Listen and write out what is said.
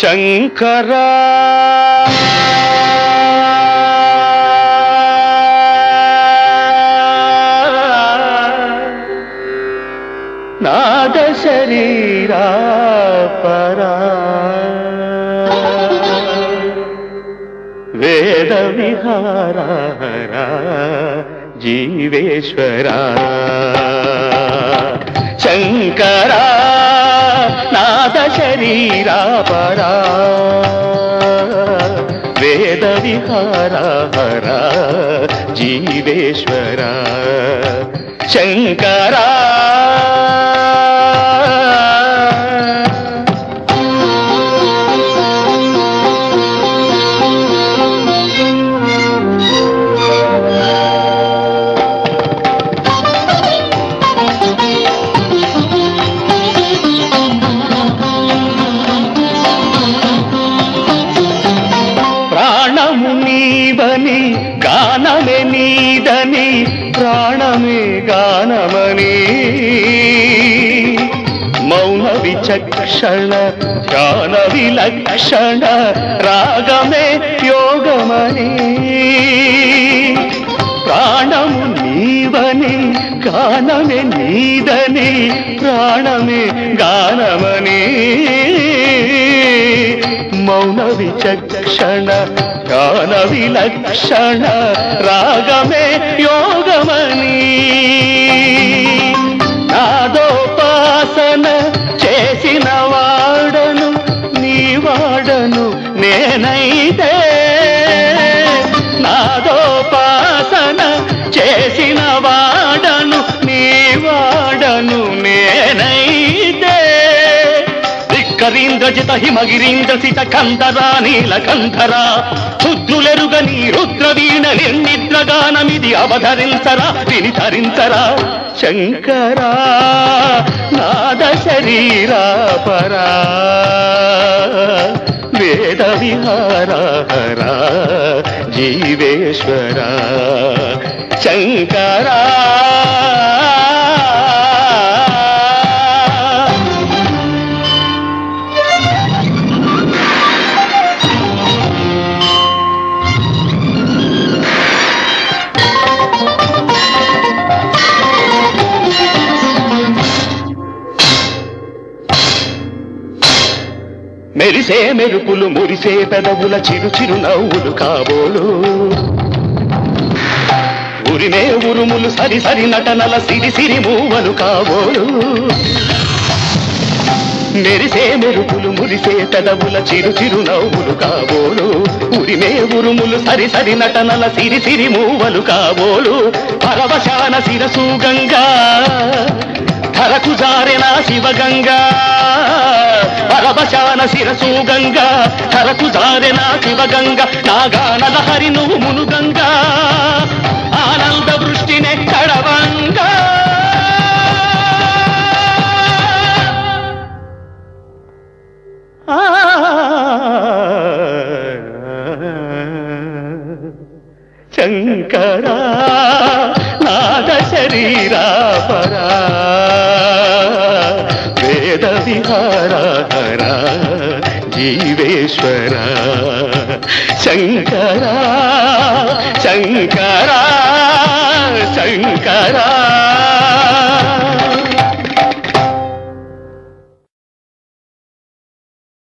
శంకరా. నాద శరీరా పరా. వేద విహారా జీవేశ్వరా. శంకరా. నాద పరా. వేద విహారా జీవేశ్వర. శంకరా. గానమే నీదని ప్రాణమే గానమని. మౌన విచక్షణ ధ్యాన విలక్షణ రాగమే యోగమని. ప్రాణము నీవని గానమే నీదని ప్రాణమే గానమని. మౌన విచక్షణ గాన విలక్షణ రాగమే యో ధిక్కరీంద్రజిత హిమగిరీంద్ర సిత కంధరా నీల కంధరా రుద్రులెరుగ రుద్రవీణ నిర్నిద్రగానమిది అవధరించరా విని ధరించరా శంకరా నాద శరీరా పరా. వేద విహారా జీవేశ్వరా. శంకరా మెరిసే మెరుపులు మురిసే పెదవుల చిరు చిరు నవ్వులు కాబోలు. ఉరిమే ఉరుములు సరి సరి నటనల సిరి సిరి మూవలు కాబోలు. మెరిసే మెరుపులు మురిసే పెదవుల చిరు చిరు నవ్వులు కాబోలు. ఉరిమే ఉరుములు సరి సరి నటనల సిరి సిరి మూవలు కాబోలు. పరవశాన శిరసు గంగా ధరకు జారెన శివగంగా. పరవశాన శిరసు గంగా ధరకు జారెన శివగంగా. నాగానల హరి నువ్వు మునుగంగా. ఆనంద శంకరా నాద శరీరా పరా వేద విహారా జీవేశ్వర. శంకరా శంకరా శంకరా.